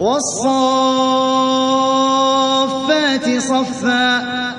وَالصَّافَّاتِ صَفًّا